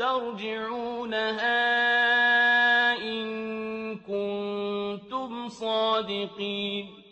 تَرْجِعُونَهَا إِن كُنتُمْ صَادِقِينَ.